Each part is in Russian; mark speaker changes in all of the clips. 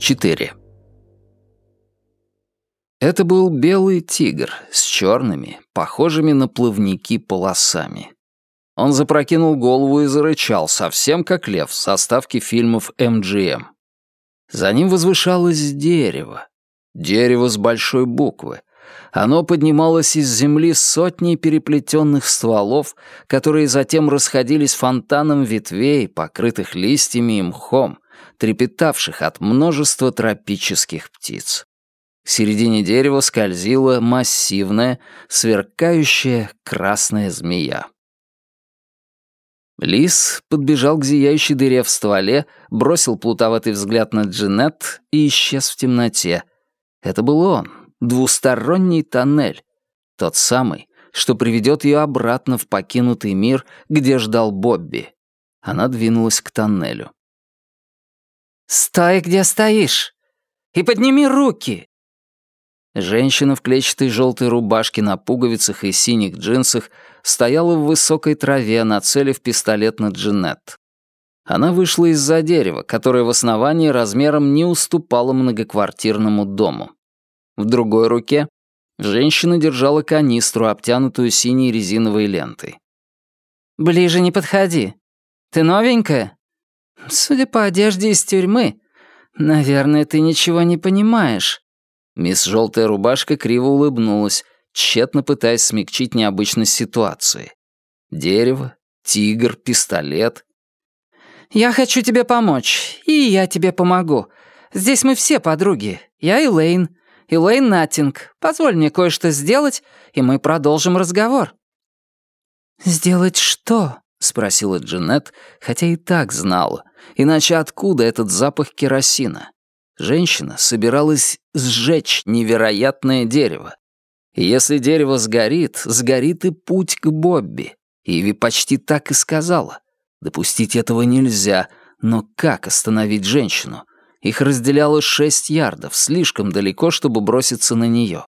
Speaker 1: 4. Это был белый тигр с черными, похожими на плавники полосами. Он запрокинул голову и зарычал, совсем как лев в составке фильмов MGM. За ним возвышалось дерево. Дерево с большой буквы. Оно поднималось из земли сотней переплетенных стволов, которые затем расходились фонтаном ветвей, покрытых листьями и мхом, трепетавших от множества тропических птиц. К середине дерева скользила массивная, сверкающая красная змея. Лис подбежал к зияющей дыре в стволе, бросил плутоватый взгляд на Джинет и исчез в темноте. Это был он, двусторонний тоннель. Тот самый, что приведет ее обратно в покинутый мир, где ждал Бобби. Она двинулась к тоннелю.
Speaker 2: «Стой, где стоишь! И подними руки!»
Speaker 1: Женщина в клетчатой желтой рубашке на пуговицах и синих джинсах стояла в высокой траве, нацелив пистолет на Джинет. Она вышла из-за дерева, которое в основании размером не уступало многоквартирному дому. В другой руке женщина держала канистру, обтянутую синей резиновой лентой.
Speaker 2: «Ближе не подходи. Ты новенькая?» «Судя по одежде из тюрьмы, наверное, ты ничего не понимаешь».
Speaker 1: Мисс Желтая Рубашка криво улыбнулась, тщетно пытаясь смягчить необычность ситуации. Дерево, тигр, пистолет.
Speaker 2: «Я хочу тебе помочь, и я тебе помогу. Здесь мы все подруги. Я Элейн, Элейн Наттинг. Позволь мне кое-что сделать, и мы продолжим разговор». «Сделать что?» — спросила Джанет, хотя и так знала. Иначе откуда этот запах керосина?
Speaker 1: Женщина собиралась сжечь невероятное дерево. И если дерево сгорит, сгорит и путь к Бобби. Иви почти так и сказала. Допустить этого нельзя, но как остановить женщину? Их разделяло шесть ярдов, слишком далеко, чтобы броситься на нее.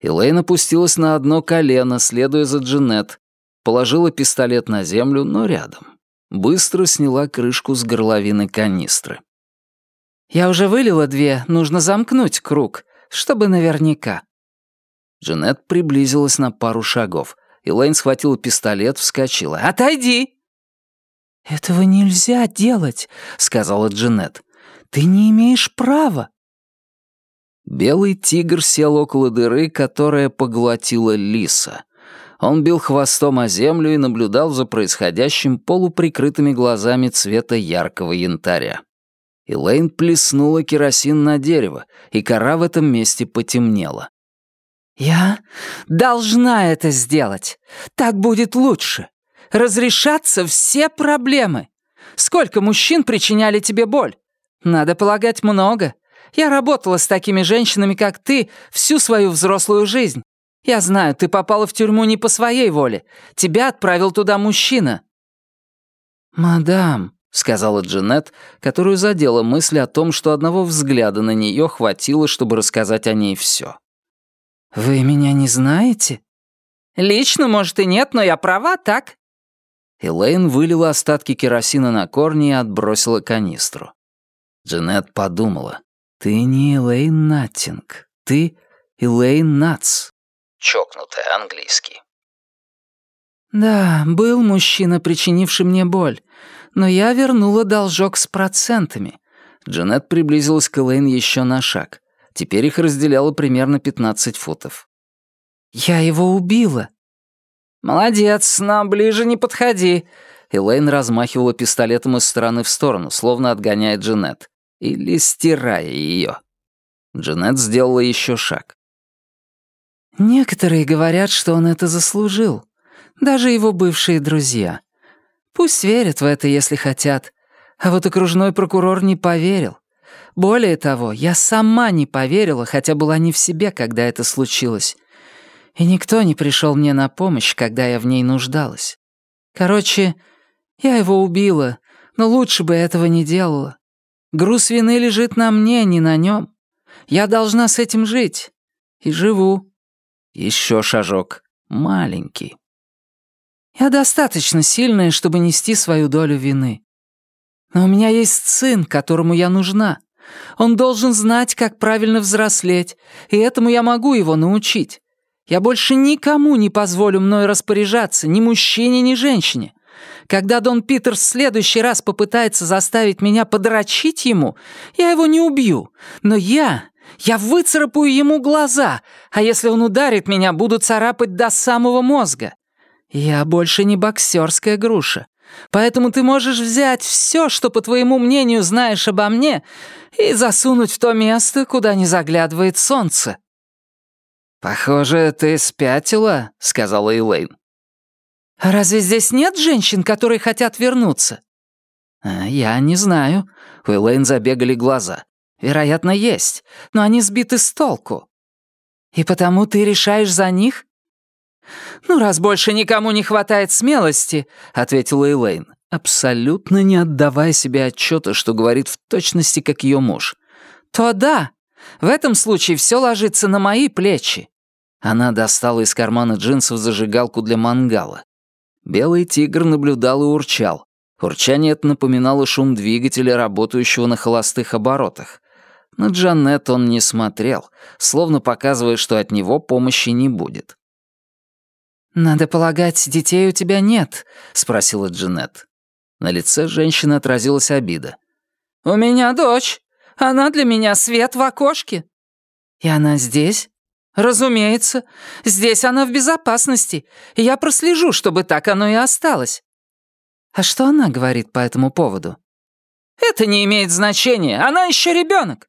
Speaker 1: Элейн опустилась на одно колено, следуя за Джанет, положила пистолет на землю, но рядом. Быстро сняла крышку с горловины канистры.
Speaker 2: «Я уже вылила две, нужно замкнуть круг, чтобы наверняка».
Speaker 1: Джанет приблизилась на пару шагов. Элейн схватила пистолет, вскочила.
Speaker 2: «Отойди!»
Speaker 3: «Этого нельзя делать», — сказала Джанет. «Ты не имеешь права».
Speaker 1: Белый тигр сел около дыры, которая поглотила лиса. Он бил хвостом о землю и наблюдал за происходящим полуприкрытыми глазами цвета яркого янтаря. Элейн плеснула керосин на дерево, и кора в этом месте потемнела.
Speaker 2: «Я должна это сделать. Так будет лучше. Разрешатся все проблемы. Сколько мужчин причиняли тебе боль? Надо полагать, много. Я работала с такими женщинами, как ты, всю свою взрослую жизнь. Я знаю, ты попала в тюрьму не по своей воле. Тебя отправил туда мужчина».
Speaker 1: «Мадам», — сказала Джанет, которую задела мысль о том, что одного взгляда на нее хватило, чтобы рассказать о ней все.
Speaker 2: «Вы меня не знаете?» «Лично, может, и нет, но я права, так?»
Speaker 1: Элейн вылила остатки керосина на корни и отбросила канистру. Джанет подумала. «Ты не Элейн Наттинг, ты Элейн Натс». Чокнутая английский.
Speaker 2: «Да, был мужчина, причинивший мне боль, но я вернула должок с процентами».
Speaker 1: Джанет приблизилась к Элейн еще на шаг. Теперь их разделяло примерно 15 футов.
Speaker 2: «Я его убила». «Молодец, нам ближе не подходи».
Speaker 1: Элейн размахивала пистолетом из стороны в сторону, словно отгоняя Джанет. Или стирая ее. Джанет сделала еще шаг.
Speaker 2: «Некоторые говорят, что он это заслужил. Даже его бывшие друзья. Пусть верят в это, если хотят. А вот окружной прокурор не поверил. Более того, я сама не поверила, хотя была не в себе, когда это случилось. И никто не пришел мне на помощь, когда я в ней нуждалась. Короче, я его убила, но лучше бы этого не делала. Груз вины лежит на мне, не на нем. Я должна с этим жить. И живу.
Speaker 1: Еще шажок. Маленький.
Speaker 2: Я достаточно сильная, чтобы нести свою долю вины. Но у меня есть сын, которому я нужна. Он должен знать, как правильно взрослеть, и этому я могу его научить. Я больше никому не позволю мной распоряжаться, ни мужчине, ни женщине. Когда Дон Питер в следующий раз попытается заставить меня подрочить ему, я его не убью. Но я... Я выцарапаю ему глаза, а если он ударит меня, буду царапать до самого мозга. Я больше не боксерская груша. Поэтому ты можешь взять все, что, по твоему мнению, знаешь обо мне, и засунуть в то место, куда не заглядывает солнце».
Speaker 1: «Похоже, ты спятила», — сказала Эйлейн.
Speaker 2: «А разве здесь нет женщин, которые хотят вернуться?»
Speaker 1: «А, «Я не знаю». У Элейн забегали глаза. «Вероятно, есть, но они сбиты с толку».
Speaker 2: «И потому ты решаешь за них?» «Ну, раз больше никому не хватает смелости», — ответила Элейн, абсолютно не отдавая себе отчета, что говорит в точности, как ее муж. «То да, в этом случае все ложится на мои плечи».
Speaker 1: Она достала из кармана джинсов зажигалку для мангала. Белый тигр наблюдал и урчал. Урчание это напоминало шум двигателя, работающего на холостых оборотах. На Джанет он не смотрел, словно показывая, что от него помощи не будет.
Speaker 2: «Надо полагать, детей у тебя нет?» — спросила Джанет.
Speaker 1: На лице женщины отразилась обида.
Speaker 2: «У меня дочь. Она для меня свет в окошке». «И она здесь?» «Разумеется. Здесь она в безопасности. И я прослежу, чтобы так оно и осталось». «А что она говорит по этому поводу?» «Это не имеет значения. Она еще ребенок.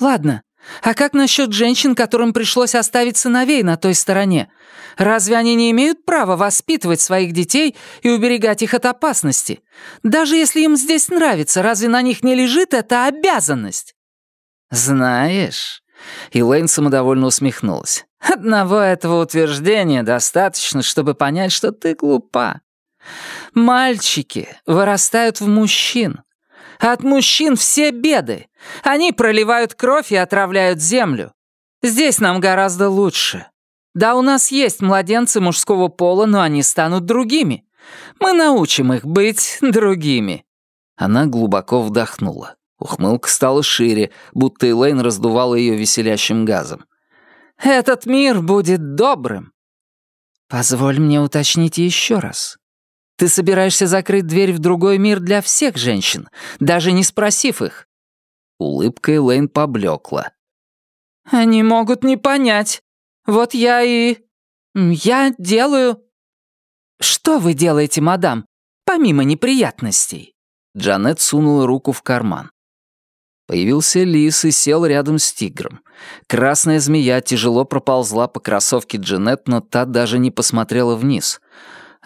Speaker 2: «Ладно. А как насчет женщин, которым пришлось оставить сыновей на той стороне? Разве они не имеют права воспитывать своих детей и уберегать их от опасности? Даже если им здесь нравится, разве на них не лежит эта обязанность?»
Speaker 1: «Знаешь...» И Лейн самодовольно усмехнулась. «Одного этого утверждения достаточно, чтобы понять, что ты глупа. Мальчики вырастают в мужчин. От мужчин все беды. Они проливают кровь и отравляют землю. Здесь нам гораздо лучше. Да, у нас есть младенцы мужского пола, но они станут другими. Мы научим их быть другими». Она глубоко вдохнула. Ухмылка стала шире, будто Элейн раздувала ее веселящим газом. «Этот мир будет добрым».
Speaker 2: «Позволь мне уточнить еще раз. Ты собираешься закрыть дверь в другой мир для всех женщин, даже не спросив их?»
Speaker 1: Улыбка Элейн поблекла.
Speaker 2: «Они могут не понять. Вот я и... я делаю...» «Что вы делаете, мадам, помимо неприятностей?»
Speaker 1: Джанет сунула руку в карман. Появился лис и сел рядом с тигром. Красная змея тяжело проползла по кроссовке Джанет, но та даже не посмотрела вниз.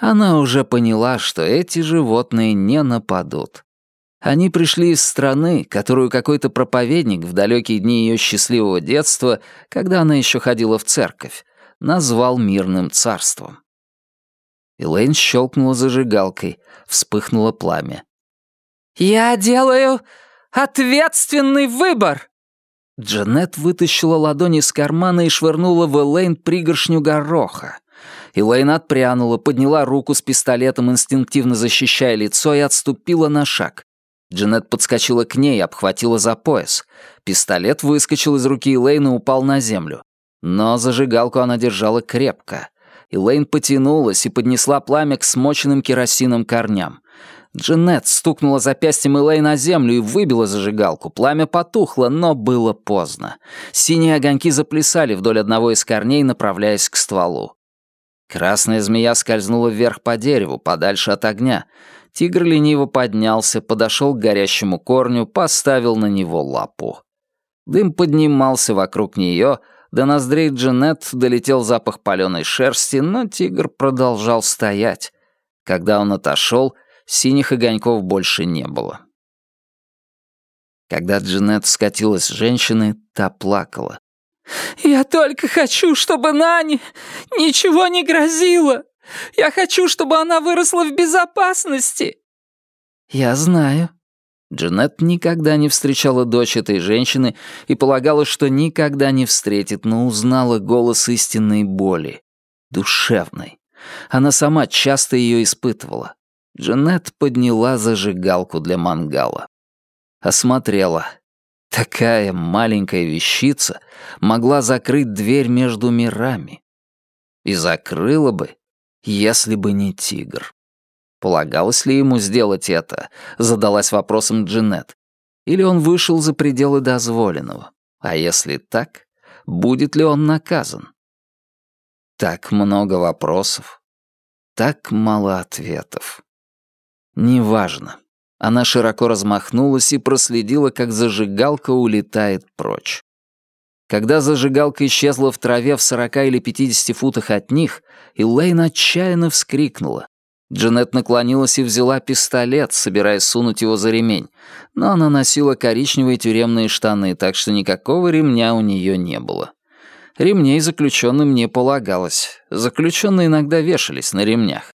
Speaker 1: Она уже поняла, что эти животные не нападут. Они пришли из страны, которую какой-то проповедник в далекие дни ее счастливого детства, когда она еще ходила в церковь, назвал мирным царством. Элейн щелкнула зажигалкой, вспыхнуло пламя.
Speaker 2: «Я делаю ответственный выбор!»
Speaker 1: Джанет вытащила ладони из кармана и швырнула в Элейн пригоршню гороха. Элейн отпрянула, подняла руку с пистолетом, инстинктивно защищая лицо, и отступила на шаг. Джанет подскочила к ней и обхватила за пояс. Пистолет выскочил из руки Элейн и упал на землю. Но зажигалку она держала крепко. Элейн потянулась и поднесла пламя к смоченным керосином корням. Джанет стукнула запястьем Элейн на землю и выбила зажигалку. Пламя потухло, но было поздно. Синие огоньки заплясали вдоль одного из корней, направляясь к стволу. Красная змея скользнула вверх по дереву, подальше от огня. Тигр лениво поднялся, подошел к горящему корню, поставил на него лапу. Дым поднимался вокруг нее, до ноздрей Джанет долетел запах паленой шерсти, но тигр продолжал стоять. Когда он отошел, синих огоньков больше не было. Когда Джанет скатилась с женщины, та плакала.
Speaker 2: «Я только хочу, чтобы Нане ничего не грозило!» Я хочу, чтобы она выросла в безопасности!»
Speaker 1: «Я знаю». Джанет никогда не встречала дочь этой женщины и полагала, что никогда не встретит, но узнала голос истинной боли. Душевной. Она сама часто ее испытывала. Джанет подняла зажигалку для мангала. Осмотрела. Такая маленькая вещица могла закрыть дверь между мирами. И закрыла бы, если бы не тигр. Полагалось ли ему сделать это, задалась вопросом Джинет. Или он вышел за пределы дозволенного? А если так, будет ли он наказан? Так много вопросов, так мало ответов. Неважно. Она широко размахнулась и проследила, как зажигалка улетает прочь. Когда зажигалка исчезла в траве в сорока или пятидесяти футах от них, Элейн отчаянно вскрикнула. Джанет наклонилась и взяла пистолет, собираясь сунуть его за ремень, но она носила коричневые тюремные штаны, так что никакого ремня у нее не было. Ремней заключенным не полагалось. Заключенные иногда вешались на ремнях.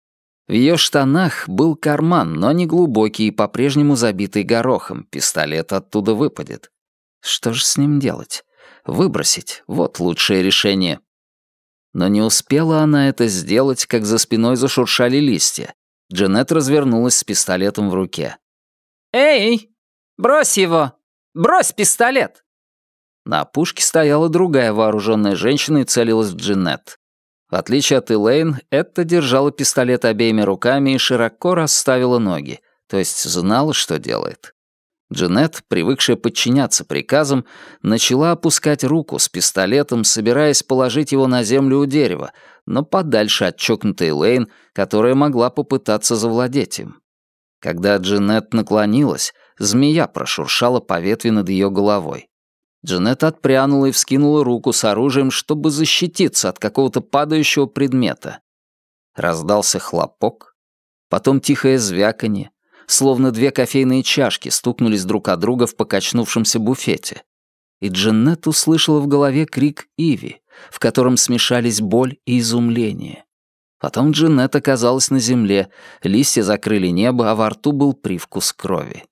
Speaker 1: В ее штанах был карман, но не глубокий и по-прежнему забитый горохом. Пистолет оттуда выпадет. Что же с ним делать? Выбросить — вот лучшее решение. Но не успела она это сделать, как за спиной зашуршали листья. Джанет развернулась с пистолетом в руке.
Speaker 2: «Эй, брось его! Брось пистолет!»
Speaker 1: На опушке стояла другая вооруженная женщина и целилась в Джанет. В отличие от Элейн, Этта держала пистолет обеими руками и широко расставила ноги, то есть знала, что делает. Джанет, привыкшая подчиняться приказам, начала опускать руку с пистолетом, собираясь положить его на землю у дерева, но подальше от чокнутой Лейн, которая могла попытаться завладеть им. Когда Джанет наклонилась, змея прошуршала по ветви над ее головой. Джанет отпрянула и вскинула руку с оружием, чтобы защититься от какого-то падающего предмета. Раздался хлопок, потом тихое звяканье, словно две кофейные чашки стукнулись друг о друга в покачнувшемся буфете. И Дженнет услышала в голове крик Иви, в котором смешались боль и изумление. Потом Дженнет оказалась на земле, листья закрыли небо, а во рту был привкус крови.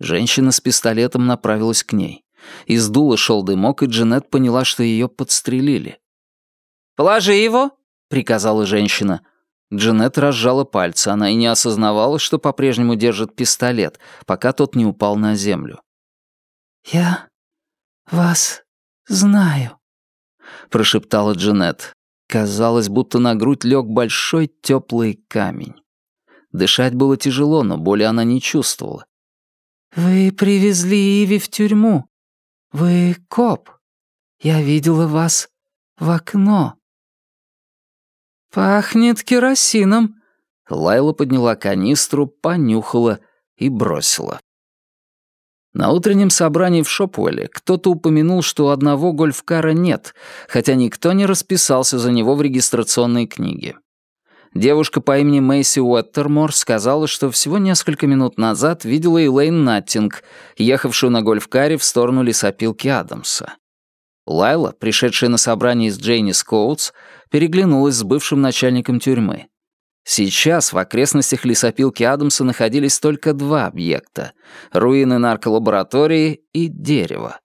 Speaker 1: Женщина с пистолетом направилась к ней. Из дула шел дымок, и Дженнет поняла, что ее подстрелили.
Speaker 2: «Положи его!» — приказала женщина.
Speaker 1: Джанет разжала пальцы, она и не осознавала, что по-прежнему держит пистолет, пока тот не упал на землю.
Speaker 3: «Я вас знаю», — прошептала Джанет.
Speaker 1: Казалось, будто на грудь лег большой теплый камень. Дышать было тяжело, но боли она не чувствовала.
Speaker 3: «Вы привезли Иви в тюрьму. Вы коп. Я видела вас в окно».
Speaker 2: «Пахнет керосином».
Speaker 1: Лайла подняла канистру, понюхала и бросила. На утреннем собрании в Шопуэле кто-то упомянул, что у одного гольфкара нет, хотя никто не расписался за него в регистрационной книге. Девушка по имени Мэйси Уэттермор сказала, что всего несколько минут назад видела Элейн Наттинг, ехавшую на гольфкаре в сторону лесопилки Адамса. Лайла, пришедшая на собрание из Джейни Скоутс, переглянулась с бывшим начальником тюрьмы. Сейчас в окрестностях лесопилки Адамса находились только два объекта — руины нарколаборатории и дерево.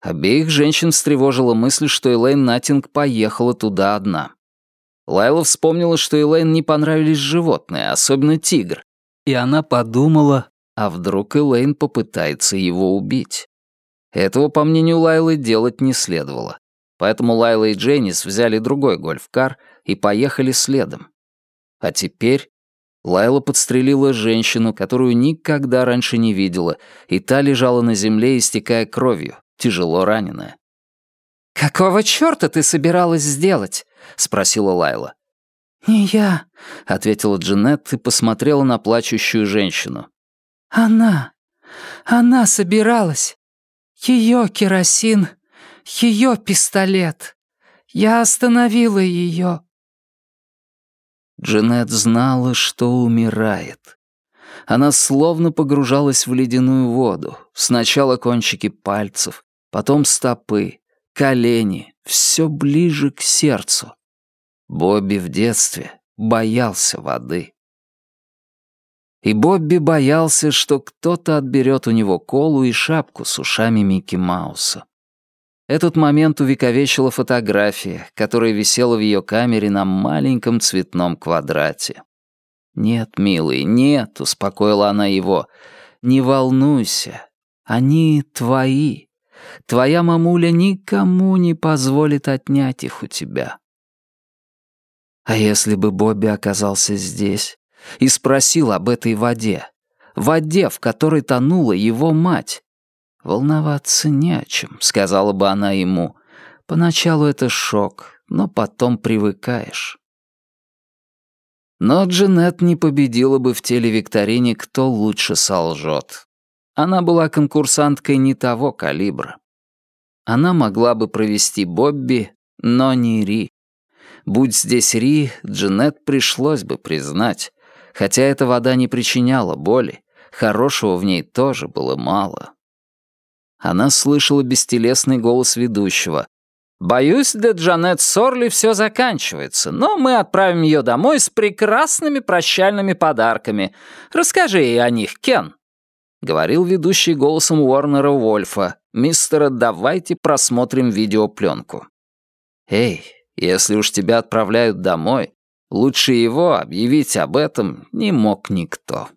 Speaker 1: Обеих женщин встревожила мысль, что Элейн Наттинг поехала туда одна. Лайла вспомнила, что Элейн не понравились животные, особенно тигр, и она подумала, а вдруг Элейн попытается его убить. Этого, по мнению Лайлы, делать не следовало. Поэтому Лайла и Дженнис взяли другой гольфкар и поехали следом. А теперь Лайла подстрелила женщину, которую никогда раньше не видела, и та лежала на земле, истекая кровью, тяжело раненая.
Speaker 2: «Какого чёрта ты собиралась сделать?» — спросила Лайла.
Speaker 3: «Не я», —
Speaker 1: ответила Джанет и посмотрела на плачущую женщину.
Speaker 3: «Она. Она собиралась. Ее керосин, ее пистолет. Я остановила ее.
Speaker 1: Джанет знала, что умирает. Она словно погружалась в ледяную воду. Сначала кончики пальцев, потом стопы, колени, все ближе к сердцу. Бобби в детстве боялся воды. И Бобби боялся, что кто-то отберет у него колу и шапку с ушами Микки Мауса. Этот момент увековечила фотография, которая висела в ее камере на маленьком цветном квадрате. «Нет, милый, нет», — успокоила она его, — «не волнуйся,
Speaker 2: Они твои. Твоя мамуля никому не позволит отнять их у тебя. А если бы Бобби оказался здесь и спросил об этой воде, воде, в которой тонула его мать, волноваться не о чем, сказала бы она ему. Поначалу это шок, но потом привыкаешь. Но Джанет не победила бы в телевикторине «Кто лучше солжет». Она была конкурсанткой не того калибра. Она могла бы провести Бобби, но не Ри. Будь здесь Ри, Джанет пришлось бы признать. Хотя эта вода не причиняла боли, хорошего в ней тоже было мало. Она слышала бестелесный голос ведущего. «Боюсь, для Джанет Сорли все заканчивается, но мы отправим ее домой с прекрасными прощальными подарками. Расскажи ей о них, Кен» говорил ведущий голосом Уорнера Вольфа, «Мистера, давайте просмотрим видеопленку». «Эй, если уж тебя отправляют домой, лучше его объявить об этом не мог никто».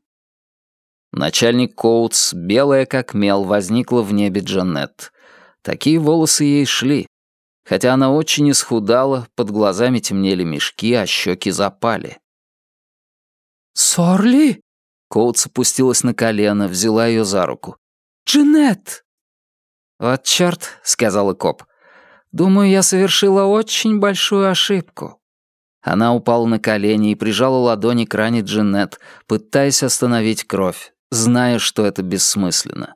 Speaker 2: Начальник Коутс, белая как мел, возникла в небе Джанет. Такие волосы ей шли. Хотя она очень исхудала, под глазами темнели мешки, а щеки запали.
Speaker 3: «Сорли?»
Speaker 2: Коутс опустилась на колено, взяла ее за руку.
Speaker 3: «Джанет!»
Speaker 2: «Вот черт», — сказала коп. «Думаю, я совершила очень большую ошибку». Она упала на колени и прижала ладони к ране Джанет, пытаясь остановить кровь, зная, что это бессмысленно.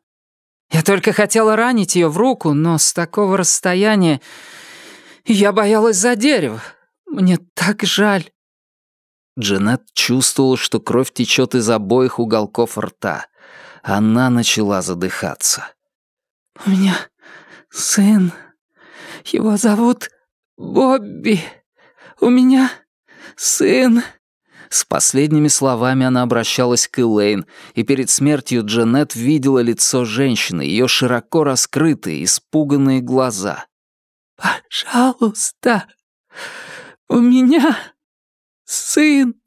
Speaker 2: «Я только хотела ранить ее в руку, но с такого расстояния я боялась за дерево. Мне так жаль». Джанет чувствовала, что кровь течет из обоих уголков рта. Она начала задыхаться.
Speaker 3: «У меня сын. Его зовут Бобби. У меня сын».
Speaker 2: С последними словами она обращалась к Элейн, и перед смертью Джанет видела лицо женщины, ее широко раскрытые, испуганные глаза.
Speaker 3: «Пожалуйста, у меня сын!»